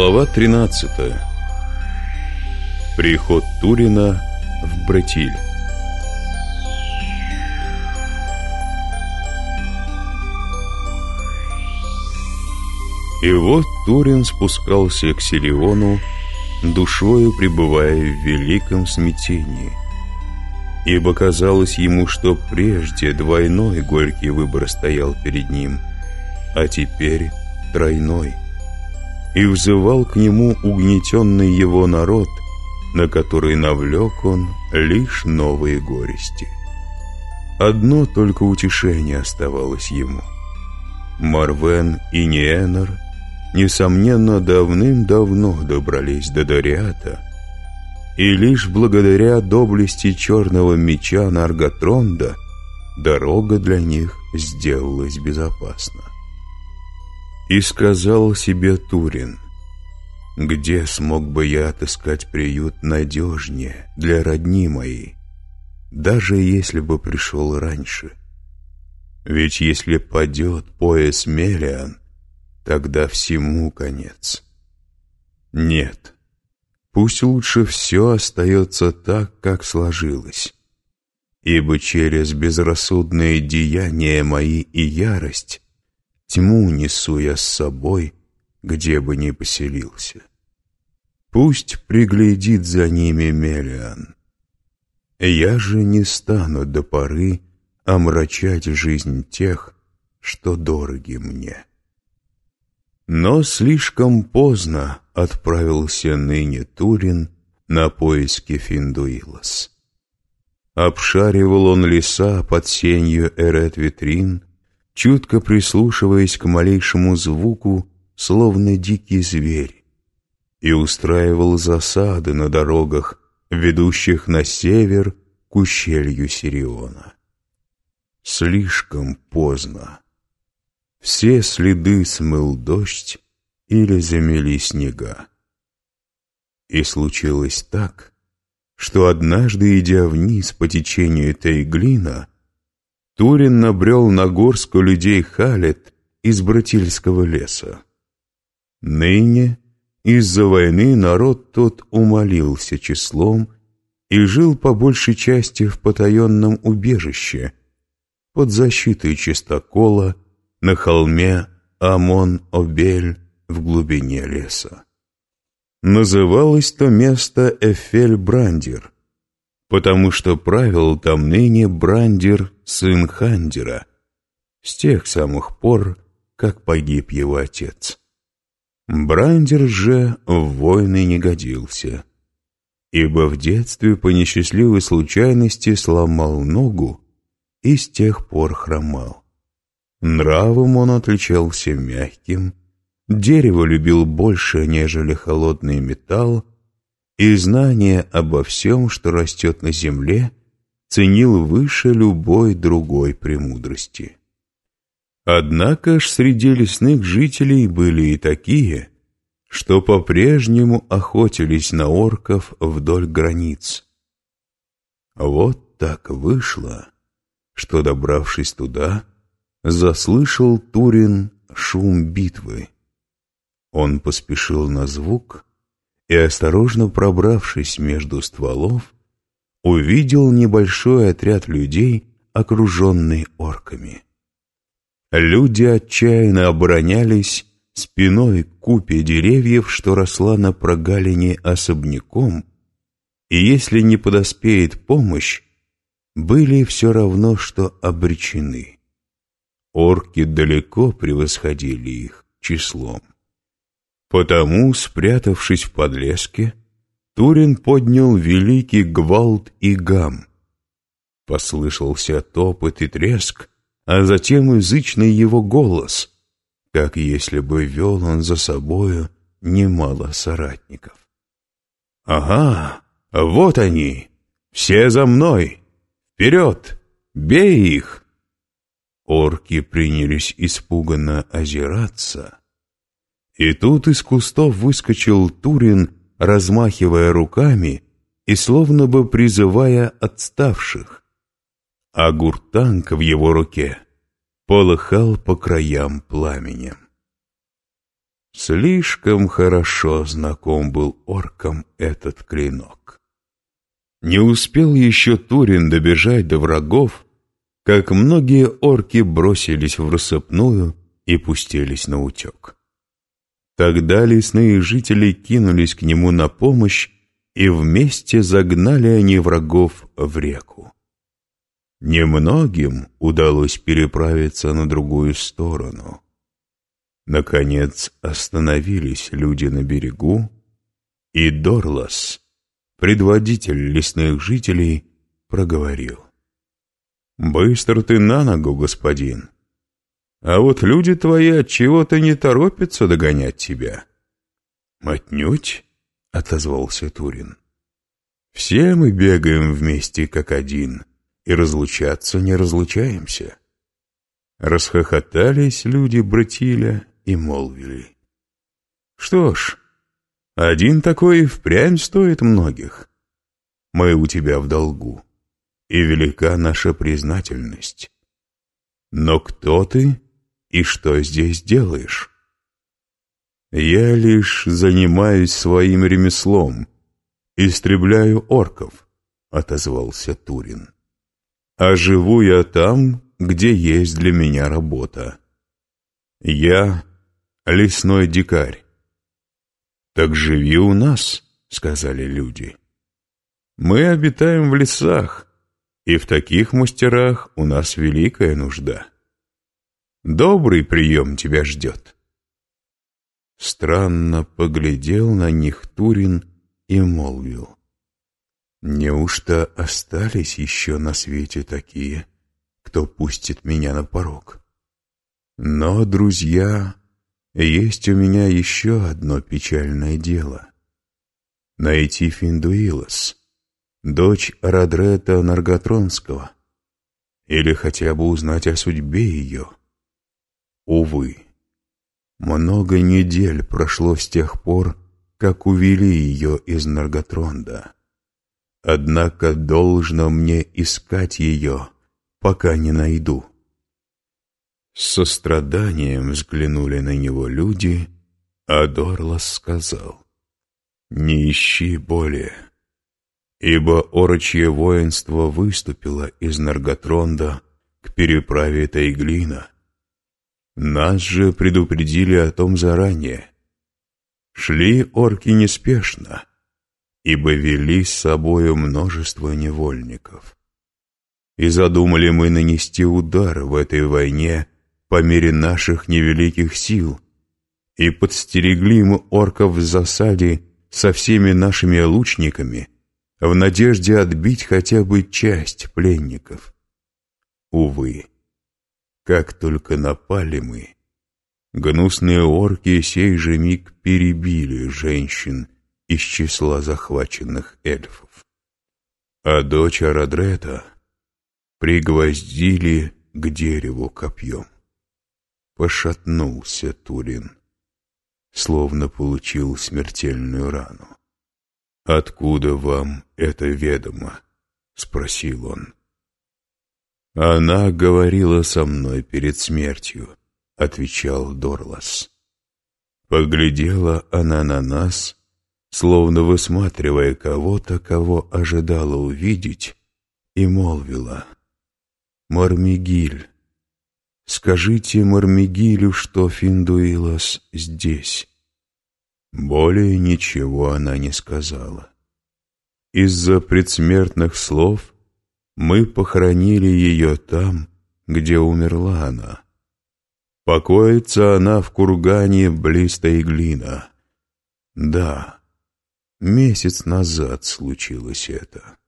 Глава 13 Приход Турина в Бретиль. И вот Турин спускался к Силиону, душою пребывая в великом смятении. Ибо казалось ему, что прежде двойной горький выбор стоял перед ним, а теперь тройной – и взывал к нему угнетенный его народ, на который навлек он лишь новые горести. Одно только утешение оставалось ему. Марвен и Ниэнор, несомненно, давным-давно добрались до Дориата, и лишь благодаря доблести черного меча Нарготронда дорога для них сделалась безопасна. И сказал себе Турин, «Где смог бы я отыскать приют надежнее для родни моей, даже если бы пришел раньше? Ведь если падет пояс Мелиан, тогда всему конец. Нет, пусть лучше все остается так, как сложилось» ибо через безрассудные деяния мои и ярость Тьму несу я с собой, где бы ни поселился. Пусть приглядит за ними Мелиан. Я же не стану до поры омрачать жизнь тех, что дороги мне. Но слишком поздно отправился ныне Турин на поиски Финдуилос. Обшаривал он леса под сенью Эрет-Витрин, чутко прислушиваясь к малейшему звуку, словно дикий зверь, и устраивал засады на дорогах, ведущих на север к ущелью Сириона. Слишком поздно. Все следы смыл дождь или замели снега. И случилось так, что однажды, идя вниз по течению Тейглина, Турин набрел на горстку людей Халет из Братильского леса. Ныне из-за войны народ тот умолился числом и жил по большей части в потаенном убежище под защитой чистокола на холме Амон-Обель в глубине леса. Называлось то место Эфель-Брандер, потому что правил там ныне Брандер, сын Хандера, с тех самых пор, как погиб его отец. Брандер же в войны не годился, ибо в детстве по несчастливой случайности сломал ногу и с тех пор хромал. Нравом он отличался мягким, дерево любил больше, нежели холодный металл, и знание обо всем, что растет на земле, ценил выше любой другой премудрости. Однако ж среди лесных жителей были и такие, что по-прежнему охотились на орков вдоль границ. Вот так вышло, что, добравшись туда, заслышал Турин шум битвы. Он поспешил на звук и, осторожно пробравшись между стволов, увидел небольшой отряд людей, окруженный орками. Люди отчаянно оборонялись спиной к купе деревьев, что росла на прогалине особняком, и если не подоспеет помощь, были все равно, что обречены. Орки далеко превосходили их числом. Потому, спрятавшись в подлеске, Турин поднял великий гвалт и гам. Послышался топот и треск, а затем язычный его голос, как если бы вел он за собою немало соратников. «Ага, вот они! Все за мной! Вперед! Бей их!» Орки принялись испуганно озираться — и тут из кустов выскочил Турин, размахивая руками и словно бы призывая отставших. А гуртанг в его руке полыхал по краям пламенем. Слишком хорошо знаком был оркам этот клинок. Не успел еще Турин добежать до врагов, как многие орки бросились в рассыпную и пустились на утек. Тогда лесные жители кинулись к нему на помощь, и вместе загнали они врагов в реку. Немногим удалось переправиться на другую сторону. Наконец остановились люди на берегу, и Дорлас, предводитель лесных жителей, проговорил. «Быстро ты на ногу, господин, а вот люди твои от чего то не торопятся догонять тебя». «Отнюдь», — отозвался Турин. «Все мы бегаем вместе как один, и разлучаться не разлучаемся». Расхохотались люди Братиля и молвили. «Что ж, один такой впрямь стоит многих. Мы у тебя в долгу, и велика наша признательность. Но кто ты и что здесь делаешь?» «Я лишь занимаюсь своим ремеслом, истребляю орков», — отозвался Турин. «А живу я там, где есть для меня работа. Я лесной дикарь. «Так живи у нас», — сказали люди. «Мы обитаем в лесах, и в таких мастерах у нас великая нужда. Добрый прием тебя ждет». Странно поглядел на них Турин и молвил. «Неужто остались еще на свете такие, кто пустит меня на порог? Но, друзья, есть у меня еще одно печальное дело. Найти Финдуилос, дочь Радрета Нарготронского, или хотя бы узнать о судьбе ее. Увы, много недель прошло с тех пор, как увели ее из Нарготронда. Однако должно мне искать ее, пока не найду. С состраданием взглянули на него люди, а Дорлас сказал, «Не ищи более, ибо орочье воинство выступило из Нарготронда к переправе Тайглина. Нас же предупредили о том заранее. Шли орки неспешно, ибо вели с собою множество невольников. И задумали мы нанести удар в этой войне по мере наших невеликих сил, и подстерегли мы орков в засаде со всеми нашими лучниками в надежде отбить хотя бы часть пленников. Увы, как только напали мы, гнусные орки сей же миг перебили женщин из числа захваченных эльфов. А дочь Арадрета пригвоздили к дереву копьем. Пошатнулся Турин, словно получил смертельную рану. «Откуда вам это ведомо?» — спросил он. «Она говорила со мной перед смертью», — отвечал Дорлас. Поглядела она на нас, словно высматривая кого-то, кого ожидала увидеть, и молвила. «Мармигиль, Скажите Мармигилю, что Финдуилас здесь. Более ничего она не сказала. Из-за предсмертных слов мы похоронили ее там, где умерла она. Покоится она в кургане близ Тайглина. Да, месяц назад случилось это.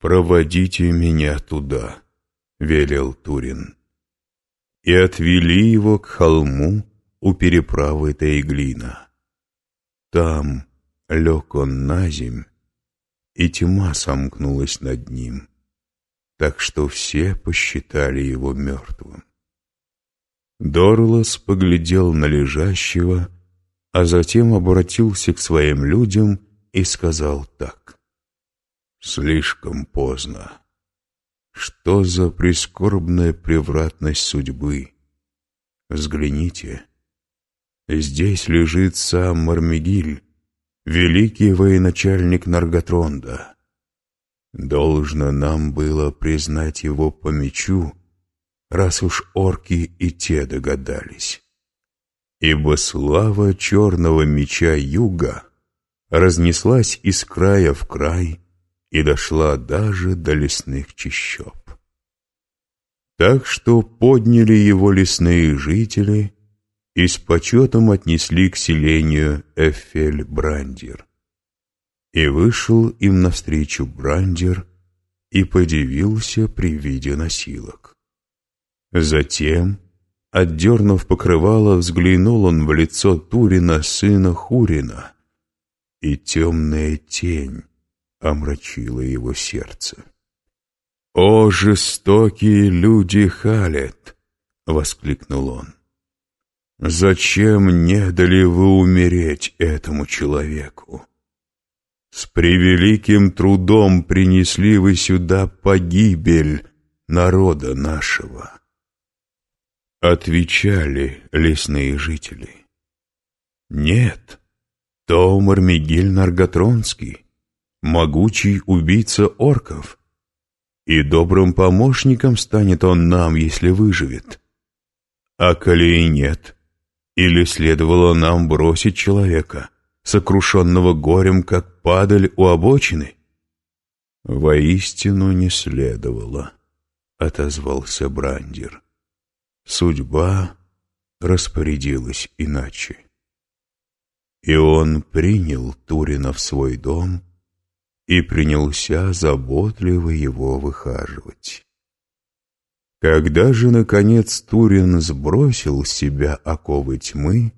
«Проводите меня туда», — велел Турин и отвели его к холму у переправы Тайглина. Там лег он на земь, и тьма сомкнулась над ним, так что все посчитали его мертвым. Дорлас поглядел на лежащего, а затем обратился к своим людям и сказал так. «Слишком поздно. Что за прискорбная превратность судьбы? Взгляните. Здесь лежит сам Мармегиль, великий военачальник Нарготронда. Должно нам было признать его по мечу, раз уж орки и те догадались. Ибо слава черного меча юга разнеслась из края в край и дошла даже до лесных чащоб. Так что подняли его лесные жители и с почетом отнесли к селению Эфель-Брандер. И вышел им навстречу Брандер и подивился при виде носилок. Затем, отдернув покрывало, взглянул он в лицо Турина, сына Хурина, и темная тень омрачила его сердце. «О, жестокие люди Халет!» — воскликнул он. «Зачем не дали вы умереть этому человеку? С превеликим трудом принесли вы сюда погибель народа нашего». Отвечали лесные жители. «Нет, то Мармигель Нарготронский, могучий убийца орков» и добрым помощником станет он нам, если выживет. А коли и нет, или следовало нам бросить человека, сокрушенного горем, как падаль у обочины? Воистину не следовало, — отозвался Брандер. Судьба распорядилась иначе. И он принял Турина в свой дом, — и принялся заботливо его выхаживать. Когда же, наконец, Турин сбросил с себя оковы тьмы,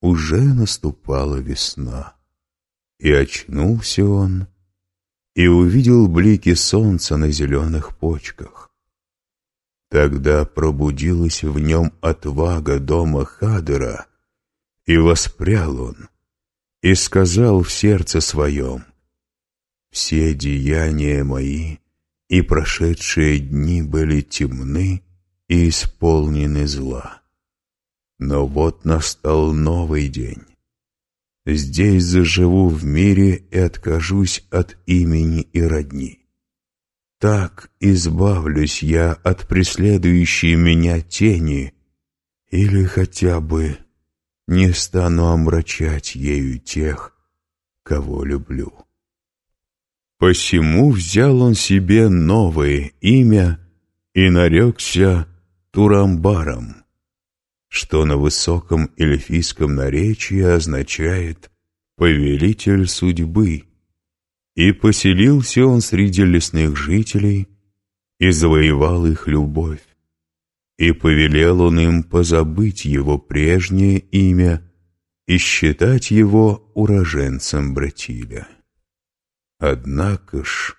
уже наступала весна. И очнулся он, и увидел блики солнца на зеленых почках. Тогда пробудилась в нем отвага дома Хадера, и воспрял он, и сказал в сердце своем, все деяния мои и прошедшие дни были темны и исполнены зла. Но вот настал новый день. Здесь заживу в мире и откажусь от имени и родни. Так избавлюсь я от преследующей меня тени, или хотя бы не стану омрачать ею тех, кого люблю. Посему взял он себе новое имя и нарекся Турамбаром, что на высоком эльфийском наречии означает «повелитель судьбы», и поселился он среди лесных жителей и завоевал их любовь, и повелел он им позабыть его прежнее имя и считать его уроженцем Братиля. Однако ж,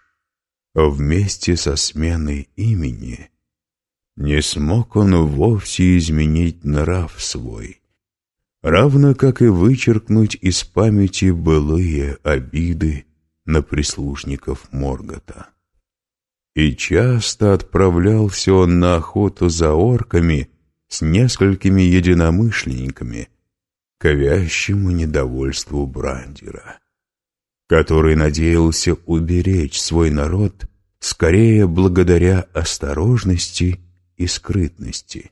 вместе со сменой имени не смог он вовсе изменить нрав свой, равно как и вычеркнуть из памяти былые обиды на прислужников Моргота. И часто отправлялся он на охоту за орками с несколькими единомышленниками, к недовольству Брандера который надеялся уберечь свой народ скорее благодаря осторожности и скрытности.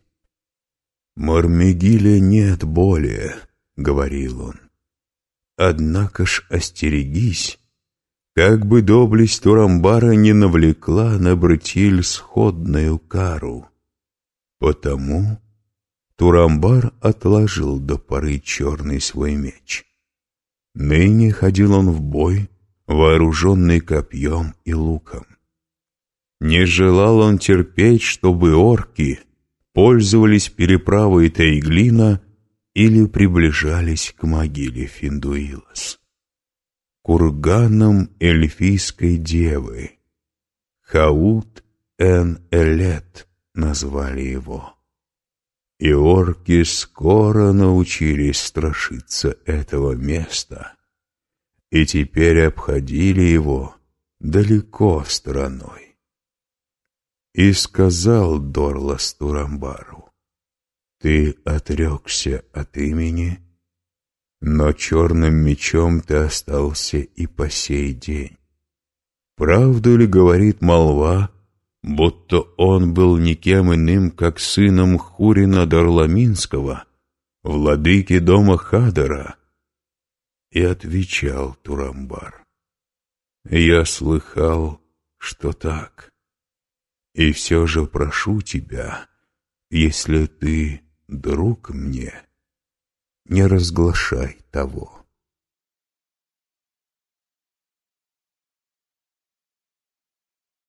«Мармегиля нет более», — говорил он. «Однако ж остерегись, как бы доблесть Турамбара не навлекла на Братиль сходную кару. Потому Турамбар отложил до поры черный свой меч. Ныне ходил он в бой, вооруженный копьем и луком. Не желал он терпеть, чтобы орки пользовались переправой Тайглина или приближались к могиле Финдуилос. Курганом эльфийской девы. Хаут эн Элет назвали его. И орки скоро научились страшиться этого места, и теперь обходили его далеко стороной. И сказал Дорлас Турамбару, Ты отрекся от имени, но черным мечом ты остался и по сей день. Правду ли говорит молва, будто он был никем иным, как сыном Хурина Дарламинского, владыки дома Хадара? И отвечал Турамбар. Я слыхал, что так. И все же прошу тебя, если ты друг мне, не разглашай того.